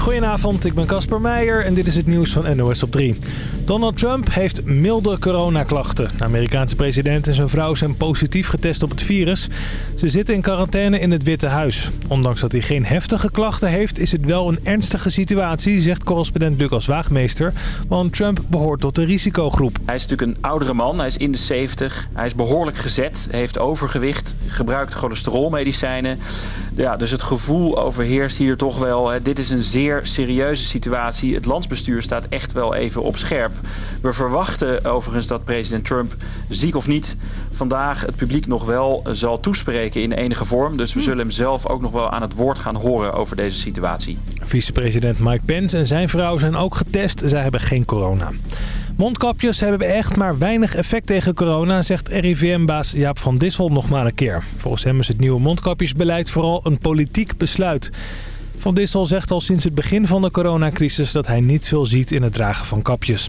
Goedenavond, ik ben Casper Meijer en dit is het nieuws van NOS op 3. Donald Trump heeft milde coronaklachten. De Amerikaanse president en zijn vrouw zijn positief getest op het virus. Ze zitten in quarantaine in het Witte Huis. Ondanks dat hij geen heftige klachten heeft, is het wel een ernstige situatie, zegt correspondent Lucas Waagmeester. Want Trump behoort tot de risicogroep. Hij is natuurlijk een oudere man, hij is in de 70, hij is behoorlijk gezet, heeft overgewicht, gebruikt cholesterolmedicijnen. Ja, dus het gevoel overheerst hier toch wel. Dit is een zeer serieuze situatie. Het landsbestuur staat echt wel even op scherp. We verwachten overigens dat president Trump, ziek of niet, vandaag het publiek nog wel zal toespreken in enige vorm. Dus we zullen hem zelf ook nog wel aan het woord gaan horen over deze situatie. Vicepresident Mike Pence en zijn vrouw zijn ook getest. Zij hebben geen corona. Mondkapjes hebben echt maar weinig effect tegen corona, zegt RIVM-baas Jaap van Dissel nog maar een keer. Volgens hem is het nieuwe mondkapjesbeleid vooral een politiek besluit. Van Dissel zegt al sinds het begin van de coronacrisis dat hij niet veel ziet in het dragen van kapjes.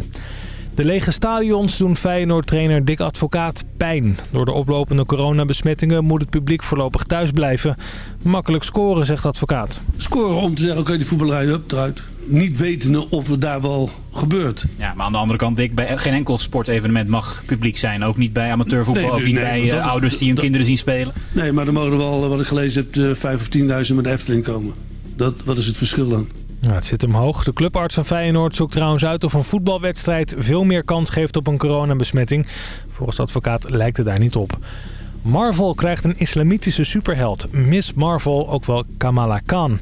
De lege stadions doen Feyenoord-trainer Dick Advocaat pijn. Door de oplopende coronabesmettingen moet het publiek voorlopig thuis blijven. Makkelijk scoren, zegt Advocaat. Scoren om te zeggen, oké, die voetballerij, hup, eruit. Niet wetende of het daar wel gebeurt. Ja, maar aan de andere kant, Dick, bij geen enkel sportevenement mag publiek zijn. Ook niet bij amateurvoetbal, Nee, ook niet nee, bij eh, ouders die hun dat- kinderen zien spelen. Nee, maar dan mogen er wel, eh, wat ik gelezen heb, de 5 of 10.000 met de Efteling komen. Dat, wat is het verschil dan? Het zit hem hoog. De clubarts van Feyenoord zoekt trouwens uit of een voetbalwedstrijd veel meer kans geeft op een coronabesmetting. Volgens advocaat lijkt het daar niet op. Marvel krijgt een islamitische superheld. Miss Marvel, ook wel Kamala Khan.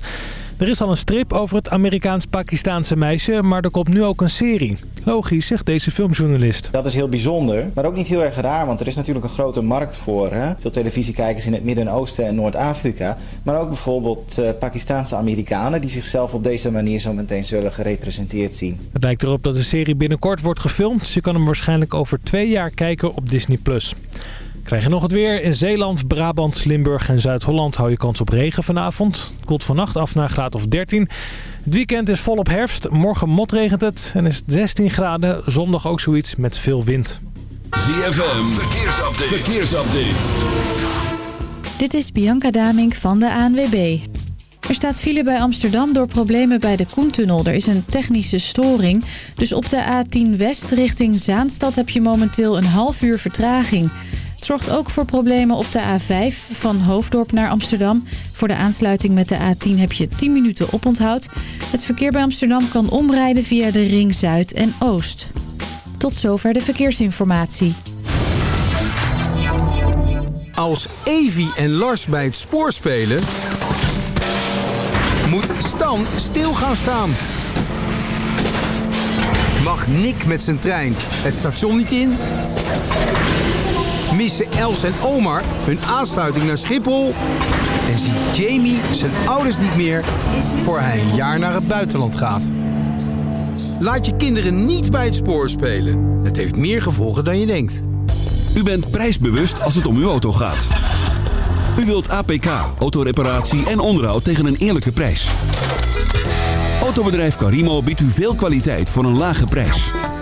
Er is al een strip over het Amerikaans-Pakistaanse meisje, maar er komt nu ook een serie. Logisch, zegt deze filmjournalist. Dat is heel bijzonder, maar ook niet heel erg raar, want er is natuurlijk een grote markt voor. Hè? Veel televisiekijkers in het Midden-Oosten en Noord-Afrika. Maar ook bijvoorbeeld eh, Pakistaanse Amerikanen die zichzelf op deze manier zo meteen zullen gerepresenteerd zien. Het lijkt erop dat de serie binnenkort wordt gefilmd. Je kan hem waarschijnlijk over twee jaar kijken op Disney+. Krijg je nog het weer. In Zeeland, Brabant, Limburg en Zuid-Holland hou je kans op regen vanavond. Het koelt vannacht af naar een graad of 13. Het weekend is volop herfst. Morgen motregent het en is het 16 graden. Zondag ook zoiets met veel wind. ZFM, verkeersupdate. verkeersupdate. Dit is Bianca Damink van de ANWB. Er staat file bij Amsterdam door problemen bij de Koentunnel. Er is een technische storing. Dus op de A10 West richting Zaanstad heb je momenteel een half uur vertraging. Het zorgt ook voor problemen op de A5 van Hoofddorp naar Amsterdam. Voor de aansluiting met de A10 heb je 10 minuten oponthoud. Het verkeer bij Amsterdam kan omrijden via de Ring Zuid en Oost. Tot zover de verkeersinformatie. Als Evi en Lars bij het spoor spelen... moet Stan stil gaan staan. Mag Nick met zijn trein het station niet in? Missen Els en Omar hun aansluiting naar Schiphol? En ziet Jamie zijn ouders niet meer voor hij een jaar naar het buitenland gaat? Laat je kinderen niet bij het spoor spelen. Het heeft meer gevolgen dan je denkt. U bent prijsbewust als het om uw auto gaat. U wilt APK, autoreparatie en onderhoud tegen een eerlijke prijs. Autobedrijf Carimo biedt u veel kwaliteit voor een lage prijs.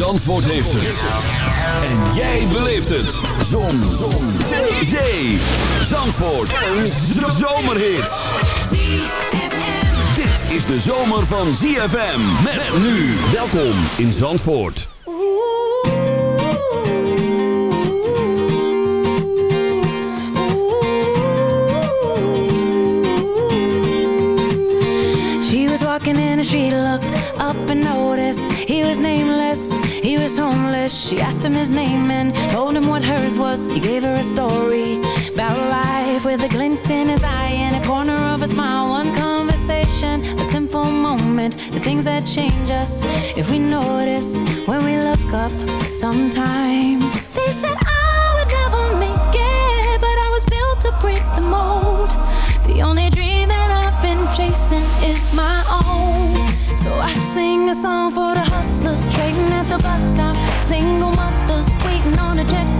Zandvoort heeft het. En jij beleeft het. Zon. Zon. Zee. Zee. Zandvoort. Een zomerhit. Dit is de zomer van ZFM. Met nu. Welkom in Zandvoort. Walking in the street, looked up and noticed he was nameless, he was homeless. She asked him his name and told him what hers was. He gave her a story about life with a glint in his eye and a corner of a smile. One conversation, a simple moment, the things that change us if we notice when we look up sometimes. They said I would never make it, but I was built to break the mold. The only dream that I've been chasing is my a song for the hustlers trading at the bus stop. Single mothers waiting on a check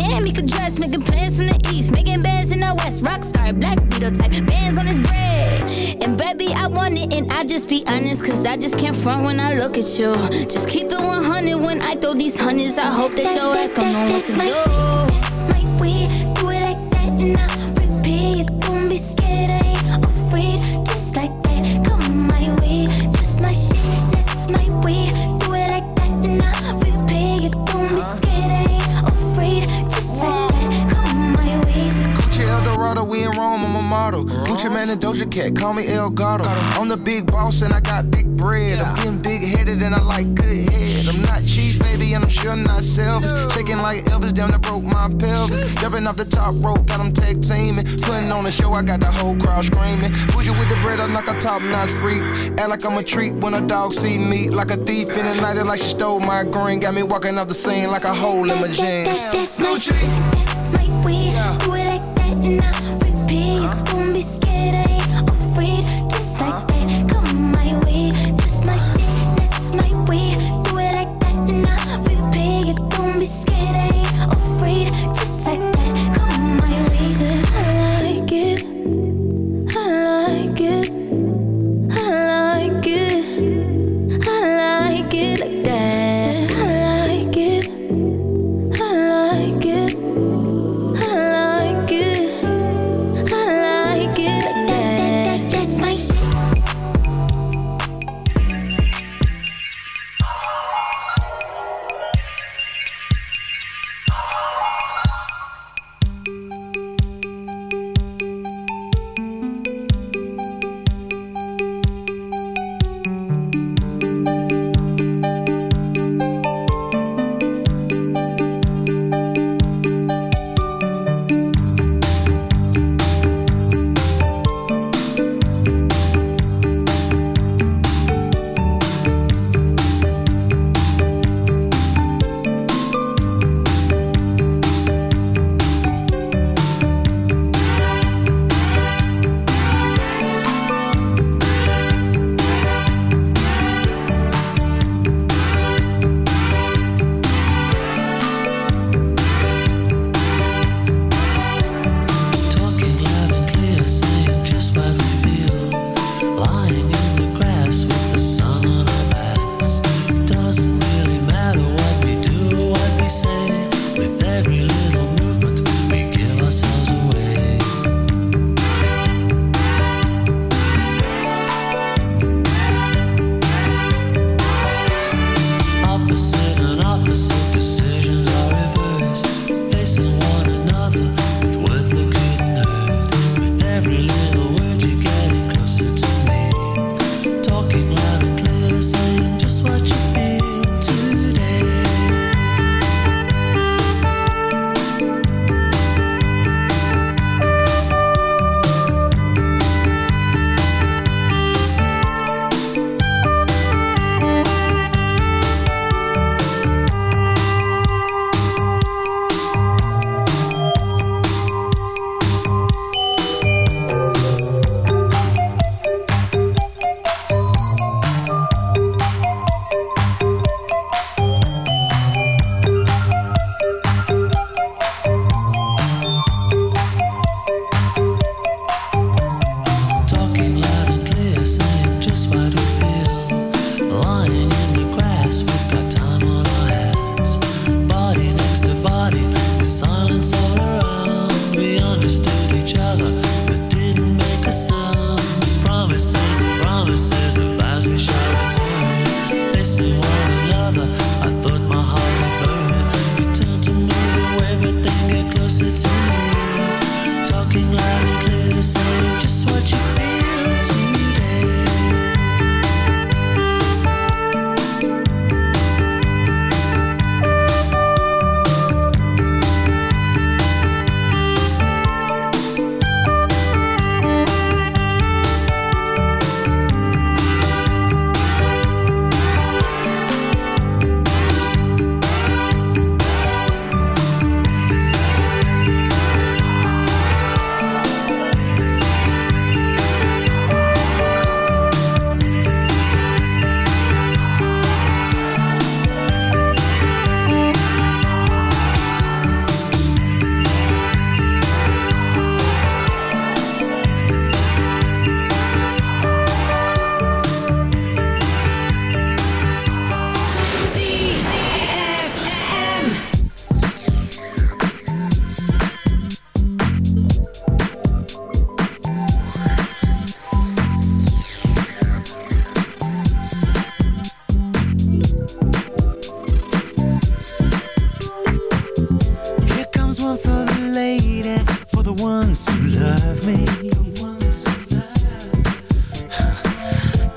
Damn he could dress, making plans from the east, making bands in the west. Rockstar, black beetle type, bands on his bread. And baby, I want it, and I just be honest, cause I just can't front when I look at you. Just keep it 100 when I throw these hundreds. I hope that your ass gon' know what to do. that's my way. Do it like that and I Gucci Man and Doja Cat, call me El Gato. I'm the big boss and I got big bread. I'm getting big headed and I like good head. I'm not cheap, baby, and I'm sure not selfish. Shaking like Elvis, down that broke my pelvis. Jumping off the top rope, got them tag teaming. Putting on a show, I got the whole crowd screaming. Bougie with the bread, I'm like a top notch freak. Act like I'm a treat when a dog see me. Like a thief in the night, it like she stole my green. Got me walking off the scene like a hole in my jeans. That's my that's my way. Do it like that and I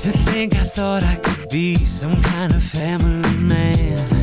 To think I thought I could be some kind of family man.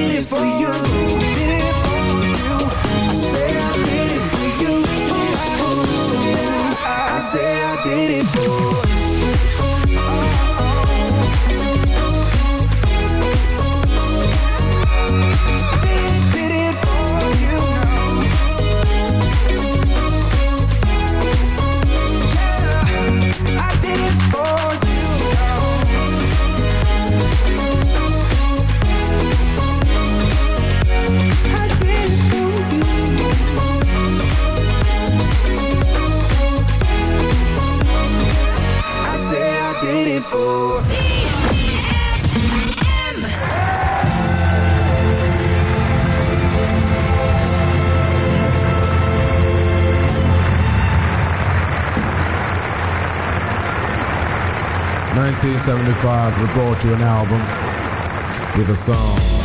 waited for you. we brought you an album with a song.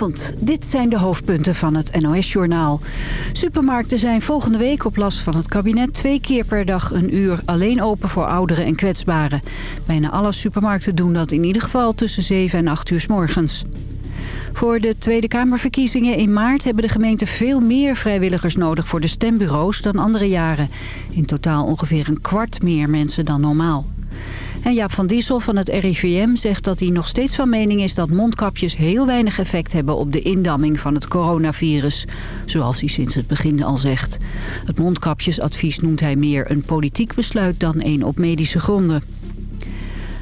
Goedenavond, dit zijn de hoofdpunten van het NOS-journaal. Supermarkten zijn volgende week op last van het kabinet... twee keer per dag een uur alleen open voor ouderen en kwetsbaren. Bijna alle supermarkten doen dat in ieder geval tussen 7 en 8 uur s morgens. Voor de Tweede Kamerverkiezingen in maart hebben de gemeenten veel meer vrijwilligers nodig voor de stembureaus dan andere jaren. In totaal ongeveer een kwart meer mensen dan normaal. En Jaap van Dissel van het RIVM zegt dat hij nog steeds van mening is dat mondkapjes heel weinig effect hebben op de indamming van het coronavirus. Zoals hij sinds het begin al zegt. Het mondkapjesadvies noemt hij meer een politiek besluit dan een op medische gronden.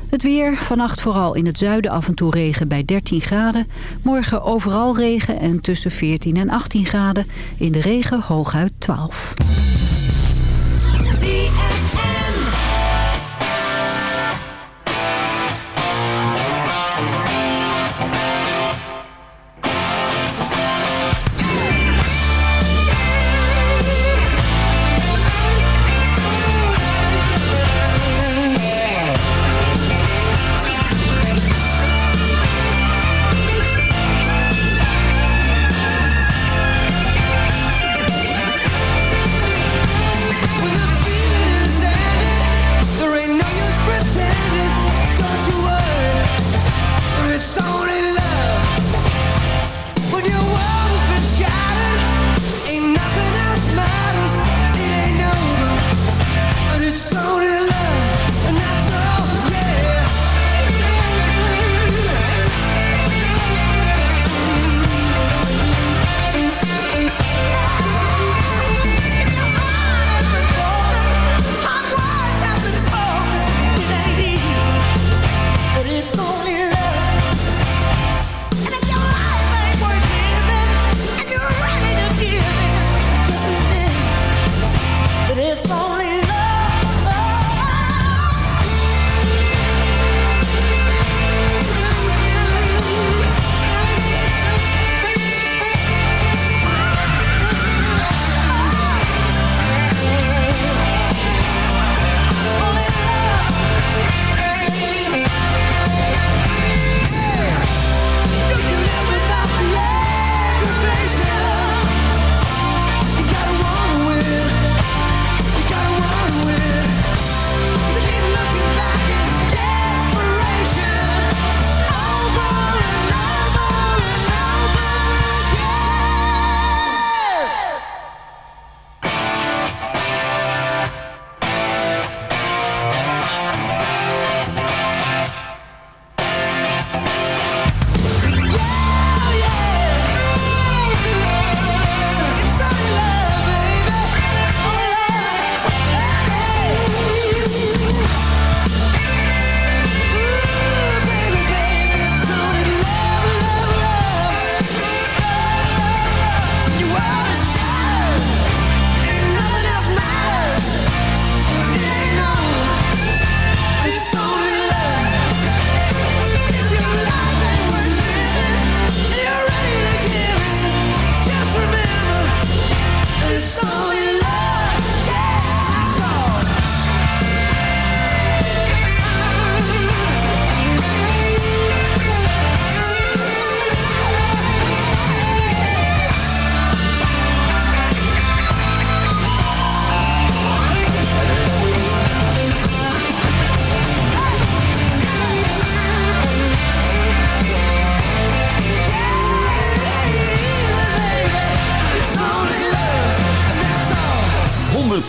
Het weer, vannacht vooral in het zuiden af en toe regen bij 13 graden. Morgen overal regen en tussen 14 en 18 graden. In de regen hooguit 12.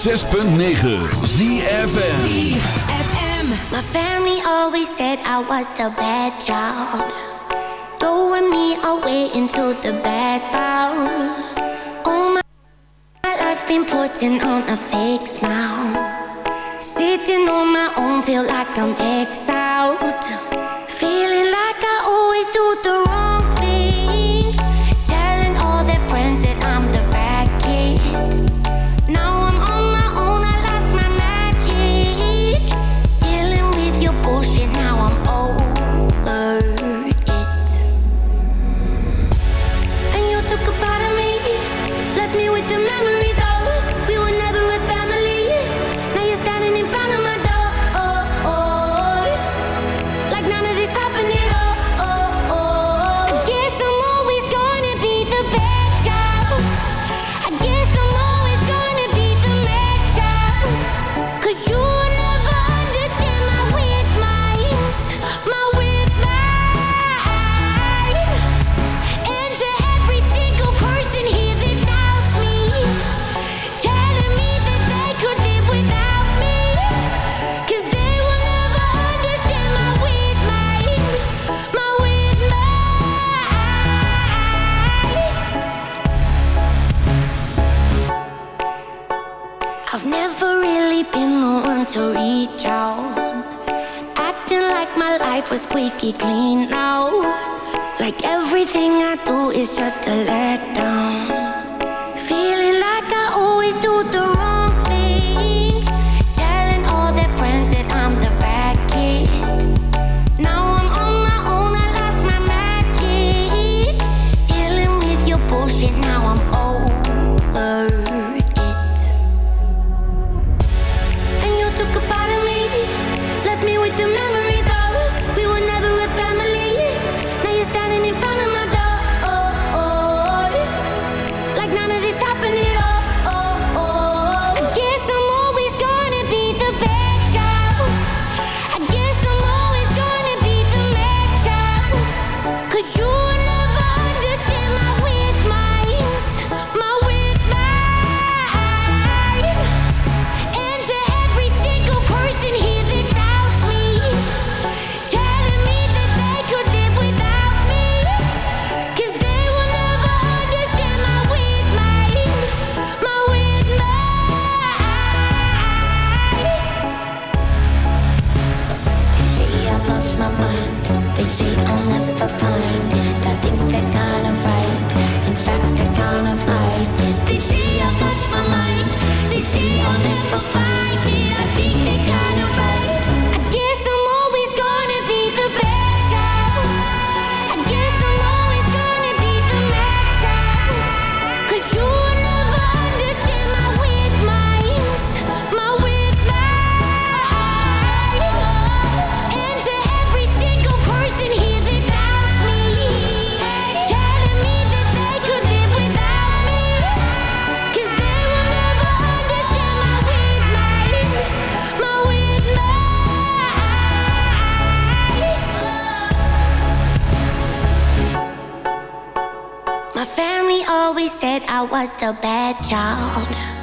106.9 ZFM. My family always said I was the bad child. Throwing me away into the background. All my life been putting on a fake smile. Sitting on my own, feel like I'm exiled. Feeling squeaky clean now. Like everything I do is just a letdown I was the bad child.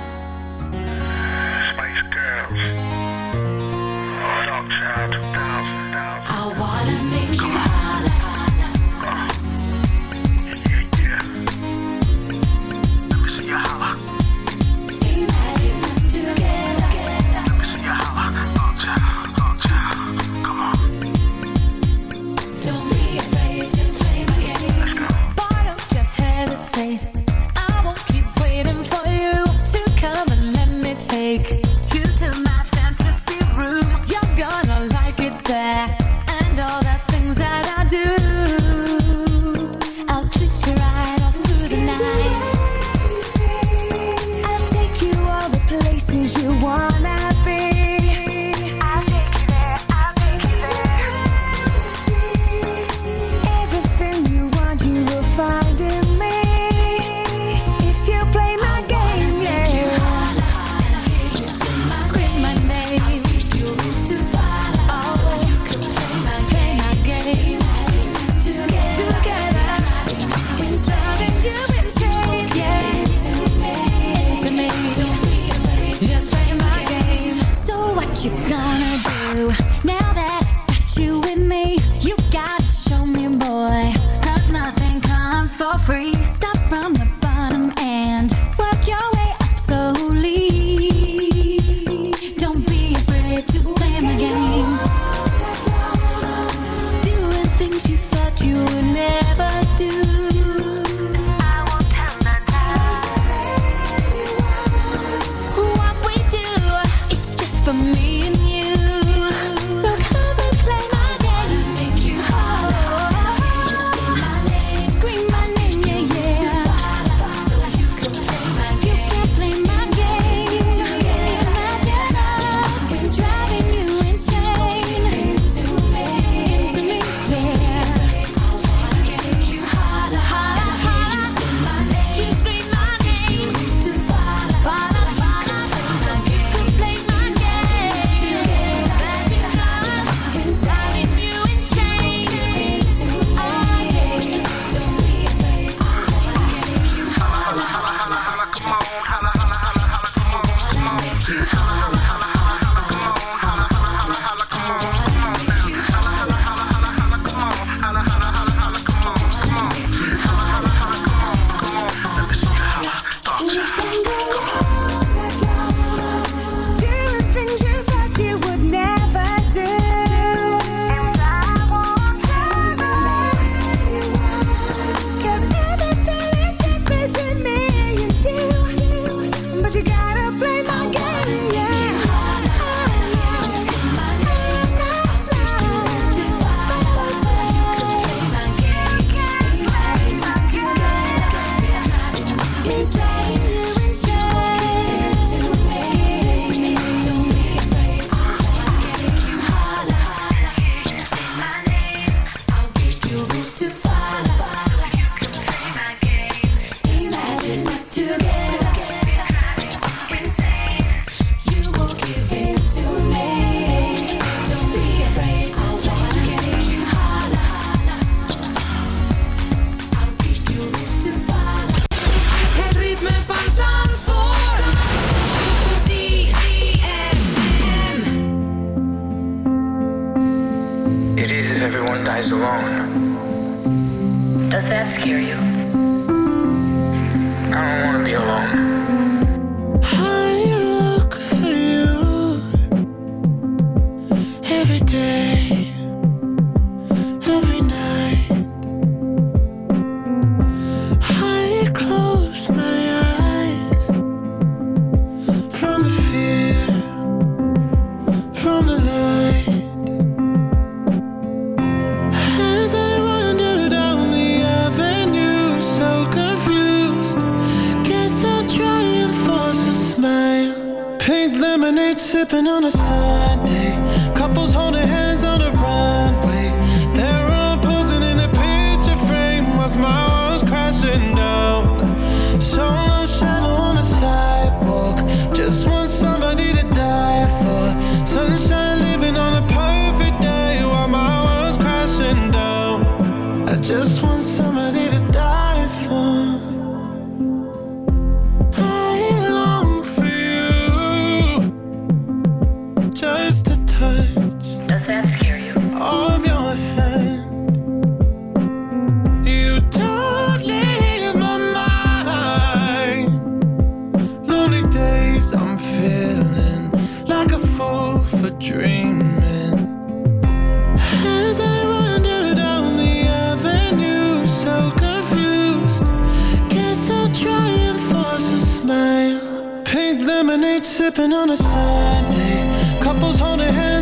sipping on a Sunday. Couples holding hands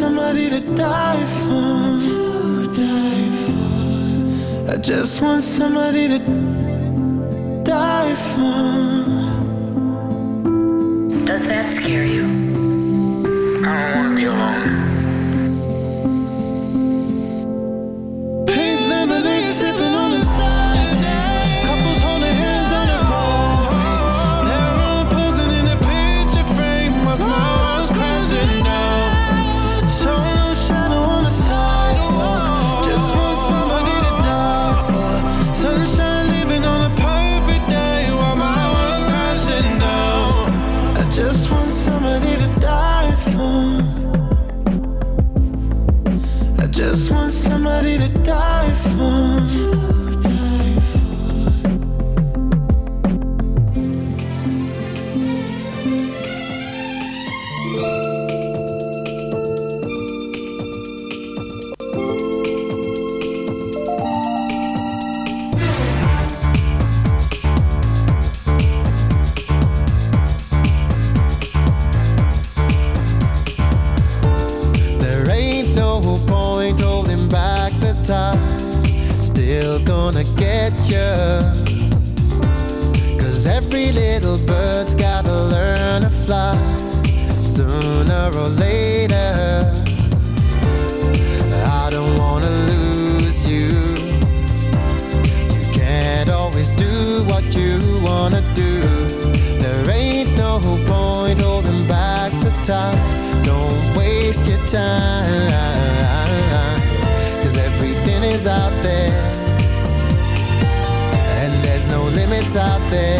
somebody to die for. To die for. I just want somebody to die for. Does that scare you? Cause every little bird's gotta learn to fly sooner or later. I don't wanna lose you. You can't always do what you wanna do. There ain't no point holding back the. Don't waste your time. there.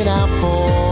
it out for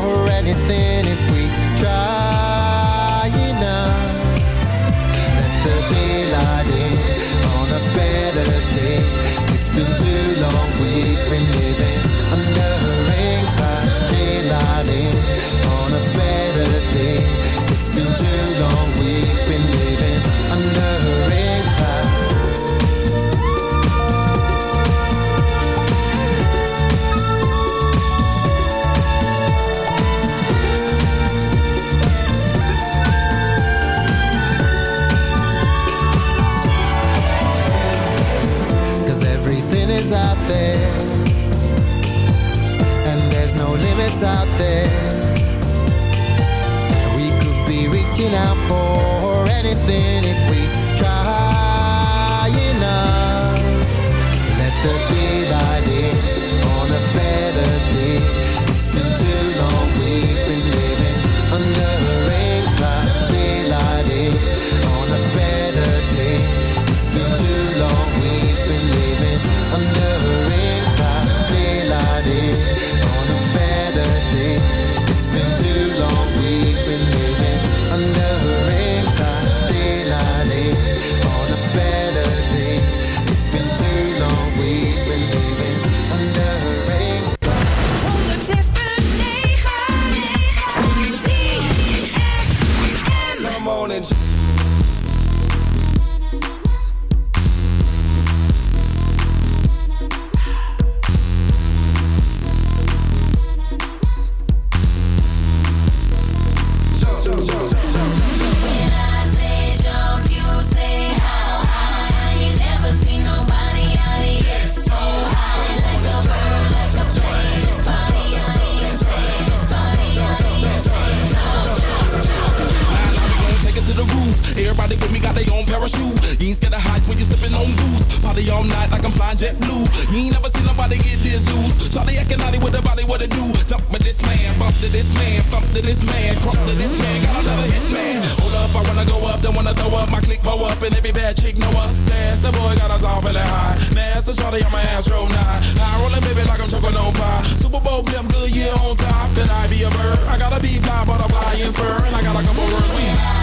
Shawty acting with the body, what it do? Jump with this man, bump to this man, stump to this man, crump to this man. Got another hit man. Hold up, I wanna go up, don't wanna throw up. My click pull up, and every bad chick know us. That's the boy got us all feeling high. Master Shawty on my ass roll nine. High rolling baby like I'm choking on pie. Super Bowl blimp, good year on top. Could I be a bird? I gotta be fly, butterfly, and spur, and I got a couple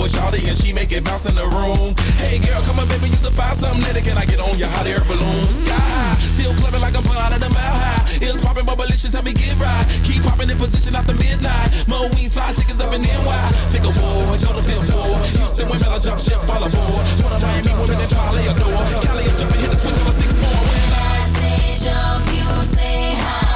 with Shawty and she make it bounce in the room? Hey girl, come on baby, you to find something that can I get on your hot air balloon? Sky high, still clubbing like I'm flying at a mile high. It's popping, but malicious, help me get right. Keep popping in position after midnight. Mo wings, fly chickens up in NY. Think of war, go to fifth floor. Houston women, I jump ship, fall aboard. One of Miami women that probably adore. Cali is jumping, hit the switch on a six four. When I say Jump, you say high?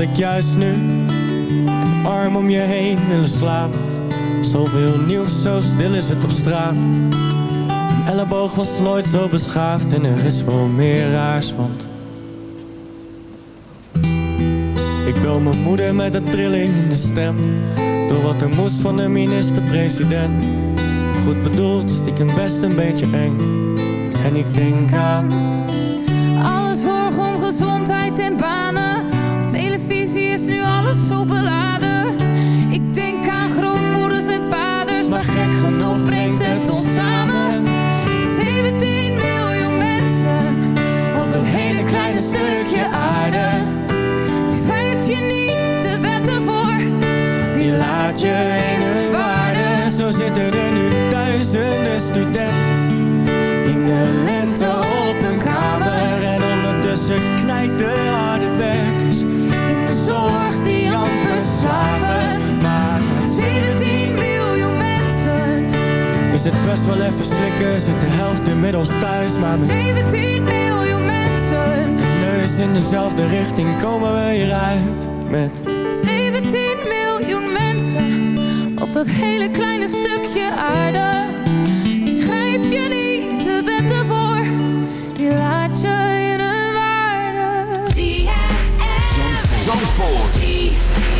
Zou eigenlijk juist nu arm om je heen willen slapen. Zoveel nieuws, zo stil is het op straat. Een elleboog was nooit zo beschaafd en er is wel meer raars, want... Ik bel mijn moeder met een trilling in de stem. Door wat er moest van de minister-president. Goed bedoeld, stiekem best een beetje eng. En ik denk aan... wel even slikken. Zit de helft inmiddels thuis. Maar met 17 miljoen mensen. de neus in dezelfde richting komen we hieruit. Met 17 miljoen mensen op dat hele kleine stukje aarde. Die schrijf je niet de wetten voor, die laat je in hun waarde. Zandvoort. I